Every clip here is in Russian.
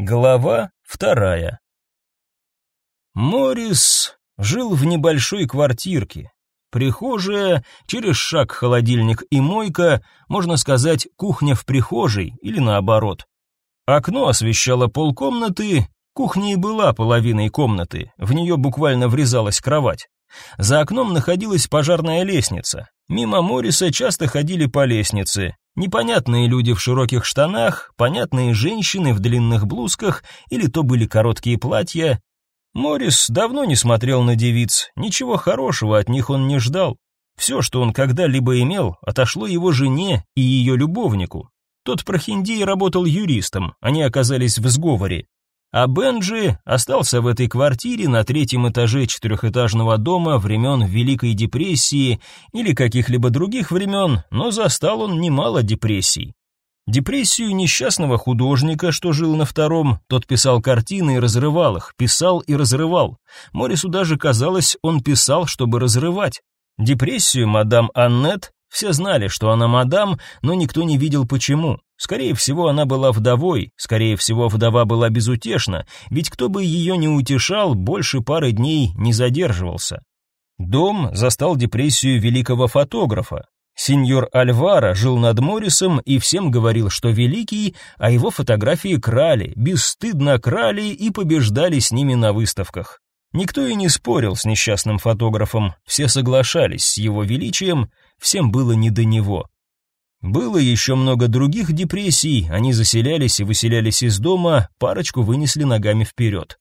Глава вторая. Морис жил в небольшой квартирке. Прихожая, через шаг холодильник и мойка, можно сказать, кухня в прихожей или наоборот. Окно освещало полкомнаты, кухня и была половиной комнаты, в нее буквально врезалась кровать. За окном находилась пожарная лестница. Мимо Мориса часто ходили по лестнице, Непонятные люди в широких штанах, понятные женщины в длинных блузках или то были короткие платья. Морис давно не смотрел на девиц, ничего хорошего от них он не ждал. Все, что он когда-либо имел, отошло его жене и ее любовнику. Тот прохиндей работал юристом, они оказались в сговоре. А Бенджи остался в этой квартире на третьем этаже четырехэтажного дома времен Великой депрессии или каких-либо других времен, но застал он немало депрессий. Депрессию несчастного художника, что жил на втором, тот писал картины и разрывал их, писал и разрывал. Морису даже казалось, он писал, чтобы разрывать. Депрессию мадам Аннет, все знали, что она мадам, но никто не видел почему. Скорее всего, она была вдовой, скорее всего, вдова была безутешна, ведь кто бы ее не утешал, больше пары дней не задерживался. Дом застал депрессию великого фотографа. Сеньор Альвара жил над Моррисом и всем говорил, что великий, а его фотографии крали, бесстыдно крали и побеждали с ними на выставках. Никто и не спорил с несчастным фотографом, все соглашались с его величием, всем было не до него. Было еще много других депрессий, они заселялись и выселялись из дома, парочку вынесли ногами вперед.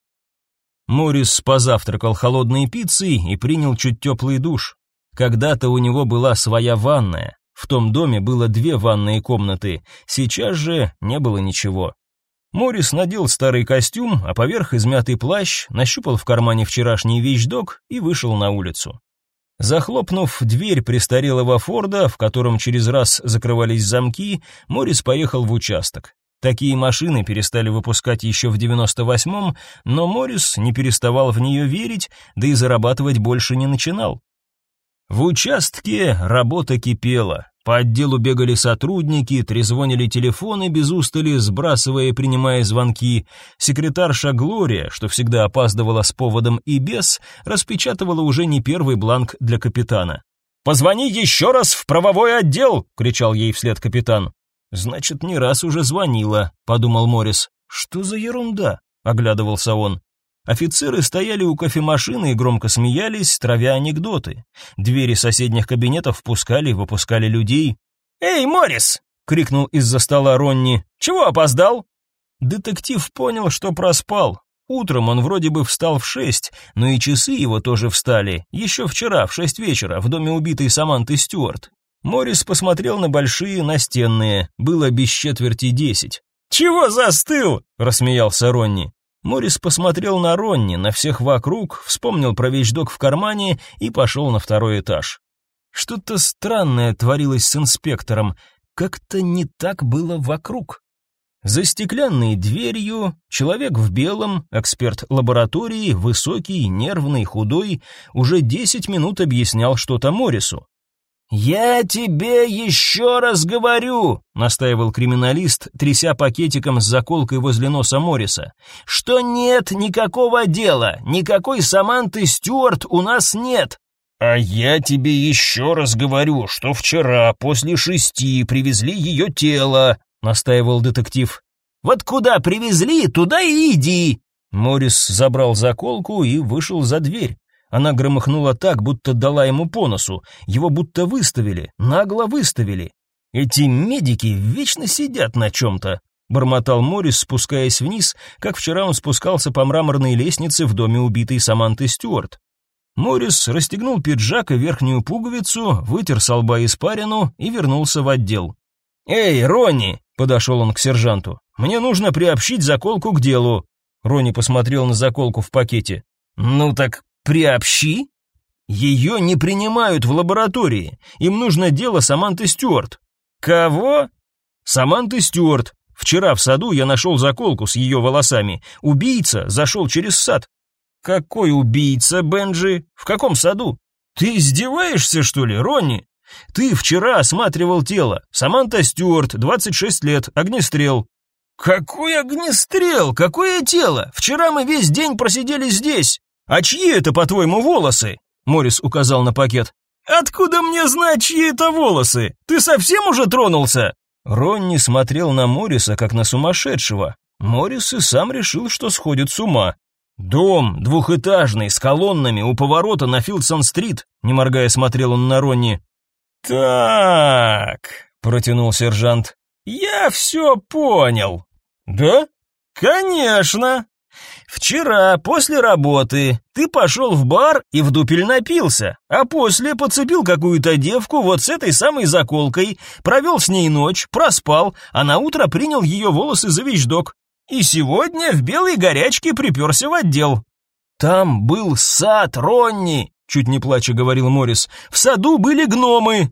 Морис позавтракал холодной пиццей и принял чуть теплый душ. Когда-то у него была своя ванная. В том доме было две ванные комнаты, сейчас же не было ничего. Морис надел старый костюм, а поверх измятый плащ, нащупал в кармане вчерашний вещдок и вышел на улицу. Захлопнув дверь престарелого Форда, в котором через раз закрывались замки, Морис поехал в участок. Такие машины перестали выпускать еще в 98-м, но Морис не переставал в нее верить, да и зарабатывать больше не начинал. В участке работа кипела. По отделу бегали сотрудники, трезвонили телефоны без устали, сбрасывая и принимая звонки. Секретарша Глория, что всегда опаздывала с поводом и без, распечатывала уже не первый бланк для капитана. «Позвони еще раз в правовой отдел!» — кричал ей вслед капитан. «Значит, не раз уже звонила», — подумал Морис. «Что за ерунда?» — оглядывался он. Офицеры стояли у кофемашины и громко смеялись, травя анекдоты. Двери соседних кабинетов впускали и выпускали людей. «Эй, Моррис!» — крикнул из-за стола Ронни. «Чего опоздал?» Детектив понял, что проспал. Утром он вроде бы встал в шесть, но и часы его тоже встали. Еще вчера, в шесть вечера, в доме убитой Саманты Стюарт. Моррис посмотрел на большие настенные. Было без четверти десять. «Чего застыл?» — рассмеялся Ронни. Морис посмотрел на Ронни, на всех вокруг, вспомнил про вещдок в кармане и пошел на второй этаж. Что-то странное творилось с инспектором, как-то не так было вокруг. За стеклянной дверью человек в белом, эксперт лаборатории, высокий, нервный, худой, уже десять минут объяснял что-то Морису. «Я тебе еще раз говорю», — настаивал криминалист, тряся пакетиком с заколкой возле носа Морриса, «что нет никакого дела, никакой Саманты Стюарт у нас нет». «А я тебе еще раз говорю, что вчера после шести привезли ее тело», — настаивал детектив. «Вот куда привезли, туда и иди». Моррис забрал заколку и вышел за дверь. Она громыхнула так, будто дала ему по носу. Его будто выставили, нагло выставили. Эти медики вечно сидят на чем-то. Бормотал Морис, спускаясь вниз, как вчера он спускался по мраморной лестнице в доме убитой Саманты Стюарт. Морис расстегнул пиджак и верхнюю пуговицу, вытер с лба испарину и вернулся в отдел. «Эй, Ронни!» — подошел он к сержанту. «Мне нужно приобщить заколку к делу». Ронни посмотрел на заколку в пакете. «Ну так Приобщи? Ее не принимают в лаборатории. Им нужно дело Саманты Стюарт. Кого? Саманты Стюарт. Вчера в саду я нашел заколку с ее волосами. Убийца зашел через сад. Какой убийца, Бенджи? В каком саду? Ты издеваешься, что ли, Ронни? Ты вчера осматривал тело. Саманта Стюарт, 26 лет, огнестрел. Какой огнестрел, какое тело! Вчера мы весь день просидели здесь. А чьи это, по-твоему, волосы? Морис указал на пакет. Откуда мне знать, чьи это волосы? Ты совсем уже тронулся? Ронни смотрел на Мориса как на сумасшедшего. Морис и сам решил, что сходит с ума. Дом двухэтажный с колоннами у поворота на Филдсон-стрит, не моргая смотрел он на Ронни. Так, протянул сержант. Я все понял. Да? Конечно. Вчера, после работы, ты пошел в бар и в дупель напился, а после подцепил какую-то девку вот с этой самой заколкой, провел с ней ночь, проспал, а на утро принял ее волосы за вещдок. И сегодня в белой горячке приперся в отдел. Там был сад Ронни, чуть не плача говорил Морис. В саду были гномы.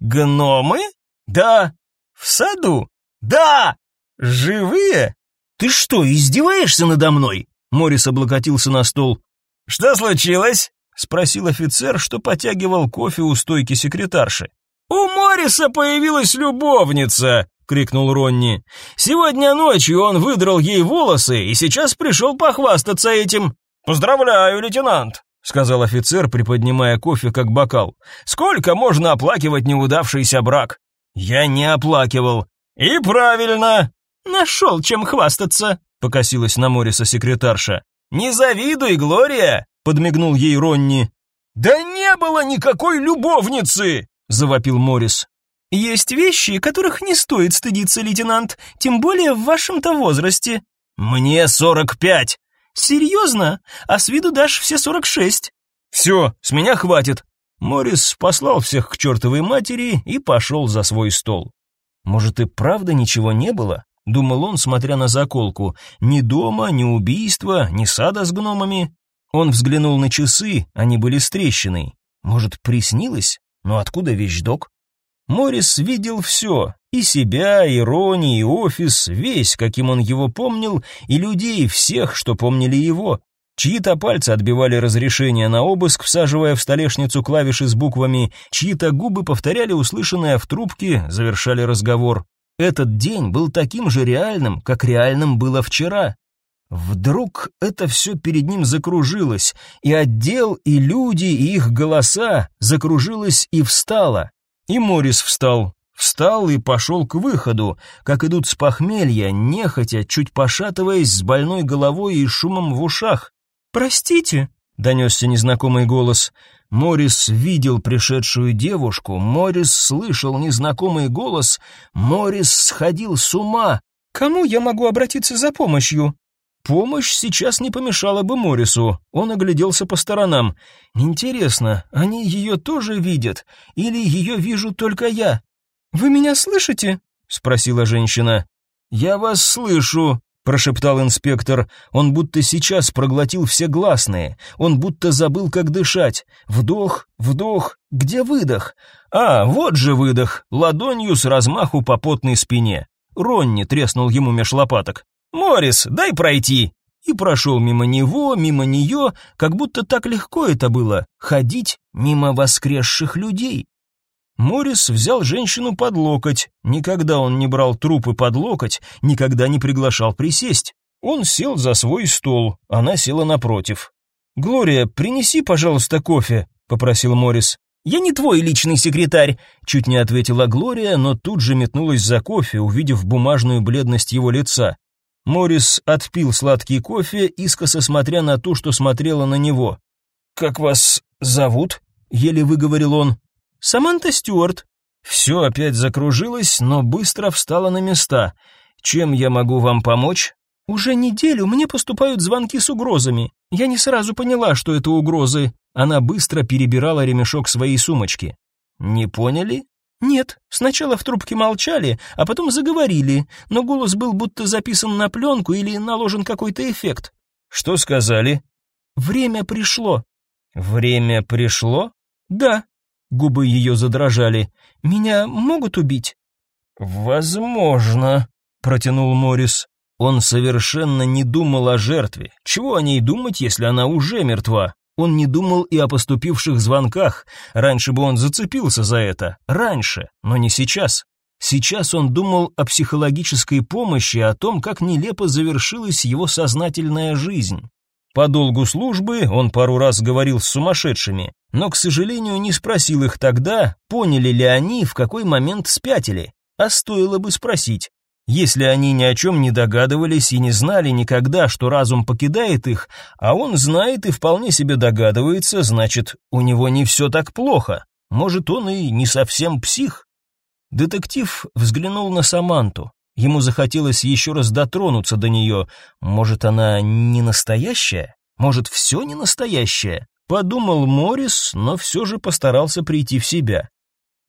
Гномы? Да. В саду? Да. Живые? Ты что, издеваешься надо мной? Морис облокотился на стол. Что случилось? спросил офицер, что потягивал кофе у стойки секретарши. У Морриса появилась любовница, крикнул Ронни. Сегодня ночью он выдрал ей волосы и сейчас пришел похвастаться этим. Поздравляю, лейтенант, сказал офицер, приподнимая кофе как бокал. Сколько можно оплакивать неудавшийся брак? Я не оплакивал. И правильно. Нашел чем хвастаться, покосилась на Мориса секретарша. Не завидуй, Глория, подмигнул ей Ронни. Да не было никакой любовницы, завопил Морис. Есть вещи, которых не стоит стыдиться, лейтенант, тем более в вашем-то возрасте. Мне сорок пять. Серьезно? А с виду дашь все сорок шесть. Все, с меня хватит. Морис послал всех к чертовой матери и пошел за свой стол. Может и правда ничего не было? Думал он, смотря на заколку. Ни дома, ни убийства, ни сада с гномами. Он взглянул на часы, они были с трещиной. Может, приснилось? Но откуда вещдок? Морис видел все, и себя, и Рони, и офис, весь, каким он его помнил, и людей всех, что помнили его. Чьи-то пальцы отбивали разрешение на обыск, всаживая в столешницу клавиши с буквами, чьи-то губы повторяли услышанное в трубке, завершали разговор. Этот день был таким же реальным, как реальным было вчера. Вдруг это все перед ним закружилось, и отдел, и люди, и их голоса закружилось и встало. И Морис встал. Встал и пошел к выходу, как идут с похмелья, нехотя, чуть пошатываясь, с больной головой и шумом в ушах. «Простите», — донесся незнакомый голос. Морис видел пришедшую девушку, Морис слышал незнакомый голос, Морис сходил с ума. «Кому я могу обратиться за помощью?» Помощь сейчас не помешала бы Морису. Он огляделся по сторонам. Интересно, они ее тоже видят или ее вижу только я? Вы меня слышите? спросила женщина. Я вас слышу, прошептал инспектор. Он будто сейчас проглотил все гласные. Он будто забыл, как дышать. Вдох, вдох. Где выдох? А, вот же выдох, ладонью с размаху по потной спине. Ронни треснул ему меж лопаток. «Морис, дай пройти!» И прошел мимо него, мимо нее, как будто так легко это было, ходить мимо воскресших людей. Морис взял женщину под локоть. Никогда он не брал трупы под локоть, никогда не приглашал присесть. Он сел за свой стол, она села напротив. «Глория, принеси, пожалуйста, кофе», — попросил Морис. «Я не твой личный секретарь», — чуть не ответила Глория, но тут же метнулась за кофе, увидев бумажную бледность его лица. Морис отпил сладкий кофе, искоса смотря на ту, что смотрела на него. «Как вас зовут?» — еле выговорил он. «Саманта Стюарт». Все опять закружилось, но быстро встала на места. «Чем я могу вам помочь?» «Уже неделю мне поступают звонки с угрозами. Я не сразу поняла, что это угрозы». Она быстро перебирала ремешок своей сумочки. «Не поняли?» «Нет, сначала в трубке молчали, а потом заговорили, но голос был будто записан на пленку или наложен какой-то эффект». «Что сказали?» «Время пришло». «Время пришло?» «Да». Губы ее задрожали. «Меня могут убить?» «Возможно», — протянул Морис. Он совершенно не думал о жертве. Чего о ней думать, если она уже мертва? Он не думал и о поступивших звонках. Раньше бы он зацепился за это. Раньше, но не сейчас. Сейчас он думал о психологической помощи, о том, как нелепо завершилась его сознательная жизнь. По долгу службы он пару раз говорил с сумасшедшими, но, к сожалению, не спросил их тогда, поняли ли они, в какой момент спятили. А стоило бы спросить. Если они ни о чем не догадывались и не знали никогда, что разум покидает их, а он знает и вполне себе догадывается, значит, у него не все так плохо. Может, он и не совсем псих. Детектив взглянул на Саманту. Ему захотелось еще раз дотронуться до нее. Может, она не настоящая? Может, все не настоящее? Подумал Морис, но все же постарался прийти в себя.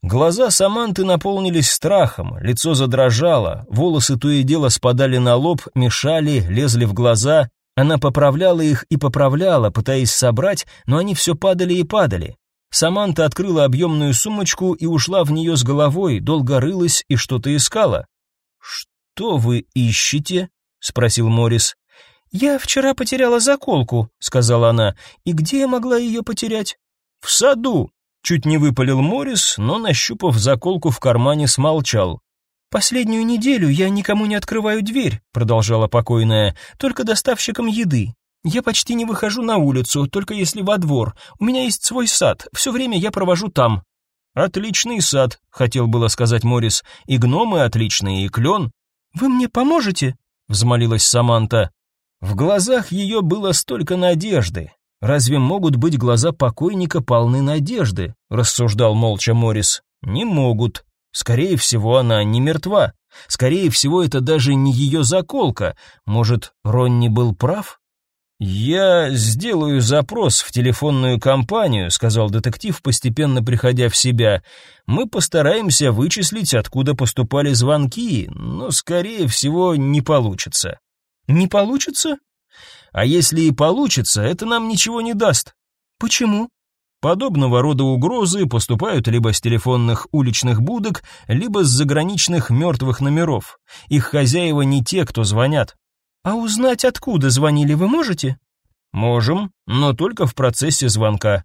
Глаза Саманты наполнились страхом, лицо задрожало, волосы то и дело спадали на лоб, мешали, лезли в глаза. Она поправляла их и поправляла, пытаясь собрать, но они все падали и падали. Саманта открыла объемную сумочку и ушла в нее с головой, долго рылась и что-то искала. «Что вы ищете?» — спросил Морис. «Я вчера потеряла заколку», — сказала она. «И где я могла ее потерять?» «В саду», — чуть не выпалил Морис, но, нащупав заколку в кармане, смолчал. «Последнюю неделю я никому не открываю дверь», — продолжала покойная, «только доставщикам еды. Я почти не выхожу на улицу, только если во двор. У меня есть свой сад, все время я провожу там». «Отличный сад», — хотел было сказать Морис. «И гномы отличные, и клен». «Вы мне поможете?» — взмолилась Саманта. В глазах ее было столько надежды. Разве могут быть глаза покойника полны надежды? рассуждал молча Морис. Не могут. Скорее всего, она не мертва. Скорее всего, это даже не ее заколка. Может, Ронни был прав? «Я сделаю запрос в телефонную компанию», — сказал детектив, постепенно приходя в себя. «Мы постараемся вычислить, откуда поступали звонки, но, скорее всего, не получится». «Не получится?» «А если и получится, это нам ничего не даст». «Почему?» Подобного рода угрозы поступают либо с телефонных уличных будок, либо с заграничных мертвых номеров. Их хозяева не те, кто звонят. А узнать, откуда звонили, вы можете? Можем, но только в процессе звонка.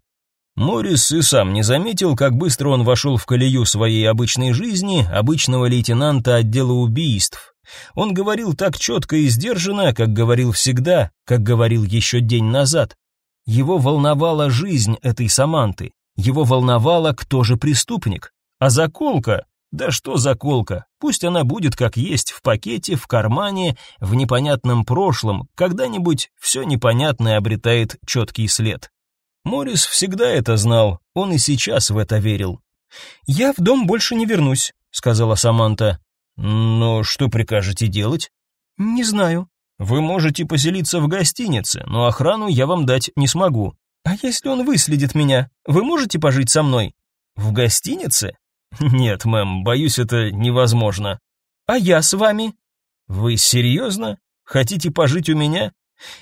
Морис и сам не заметил, как быстро он вошел в колею своей обычной жизни, обычного лейтенанта отдела убийств. Он говорил так четко и сдержанно, как говорил всегда, как говорил еще день назад. Его волновала жизнь этой Саманты, его волновало, кто же преступник. А заколка да что заколка? Пусть она будет как есть, в пакете, в кармане, в непонятном прошлом, когда-нибудь все непонятное обретает четкий след. Морис всегда это знал, он и сейчас в это верил. «Я в дом больше не вернусь», — сказала Саманта. «Но что прикажете делать?» «Не знаю». «Вы можете поселиться в гостинице, но охрану я вам дать не смогу». «А если он выследит меня, вы можете пожить со мной?» «В гостинице? «Нет, мэм, боюсь, это невозможно». «А я с вами?» «Вы серьезно? Хотите пожить у меня?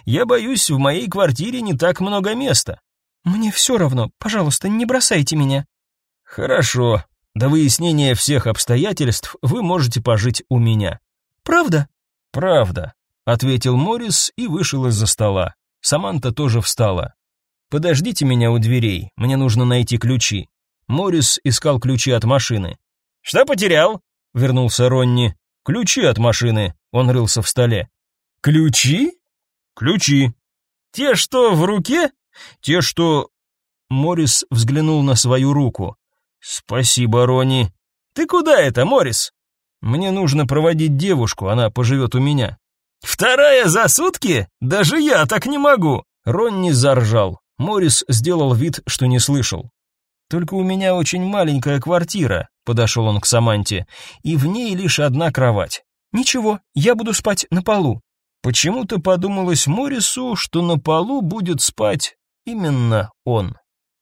Я боюсь, в моей квартире не так много места». «Мне все равно, пожалуйста, не бросайте меня». «Хорошо. До выяснения всех обстоятельств вы можете пожить у меня». «Правда?» «Правда», — ответил Моррис и вышел из-за стола. Саманта тоже встала. «Подождите меня у дверей, мне нужно найти ключи». Морис искал ключи от машины. «Что потерял?» — вернулся Ронни. «Ключи от машины». Он рылся в столе. «Ключи?» «Ключи». «Те, что в руке?» «Те, что...» Морис взглянул на свою руку. «Спасибо, Ронни». «Ты куда это, Морис?» «Мне нужно проводить девушку, она поживет у меня». «Вторая за сутки? Даже я так не могу!» Ронни заржал. Морис сделал вид, что не слышал. Только у меня очень маленькая квартира, подошел он к Саманте, и в ней лишь одна кровать. Ничего, я буду спать на полу. Почему-то подумалось Морису, что на полу будет спать именно он.